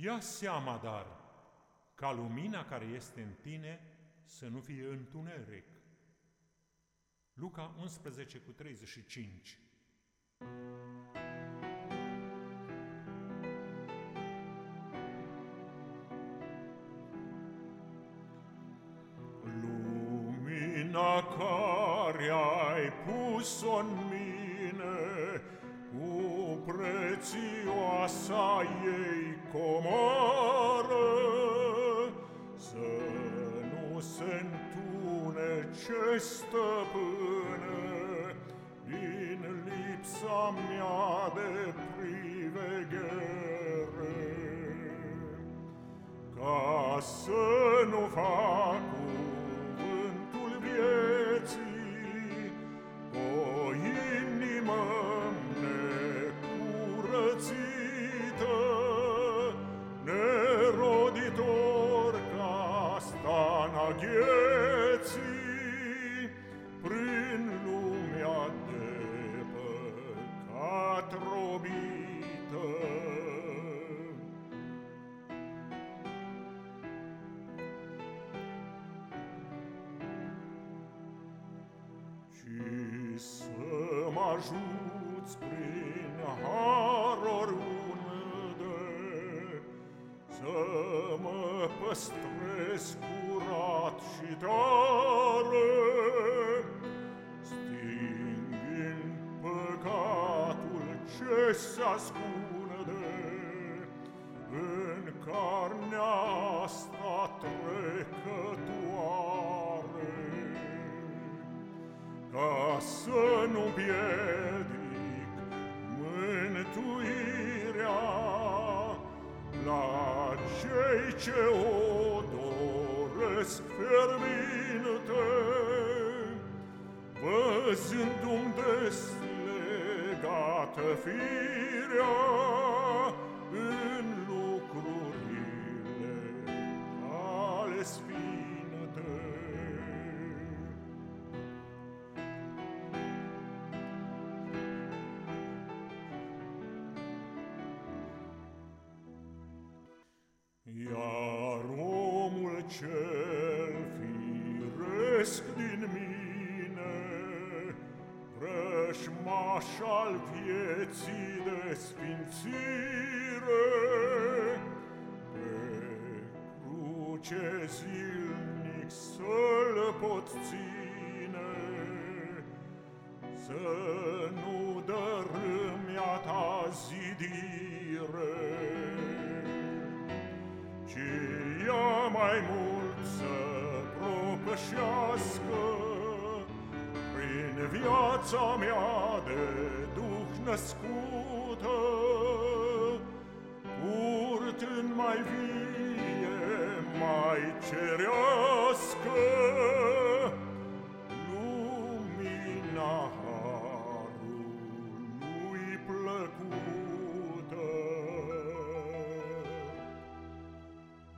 Ia seama, dar, ca lumina care este în tine să nu fie întuneric. Luca 11 cu 35 Lumina care ai pus-o în mine cu prețioasa ei comare Să nu se întunece stăpâne Din lipsa mea de priveghere. Ca să nu fac ajuți prin har oriunde Să mă păstrez curat și tare Stingând păcatul ce se ascunde ca să nu piedic mântuirea la cei ce o doresc fierbinte, văzându-mi deslegată firea firesc din mine, Vrășmaș al vieții de sfințire, Pe cruce zilnic să-l pot ține, Să nu dărâmia ta zidire, ci ea mai mult să propășească prin viața mea de duh născută, purtând mai vie,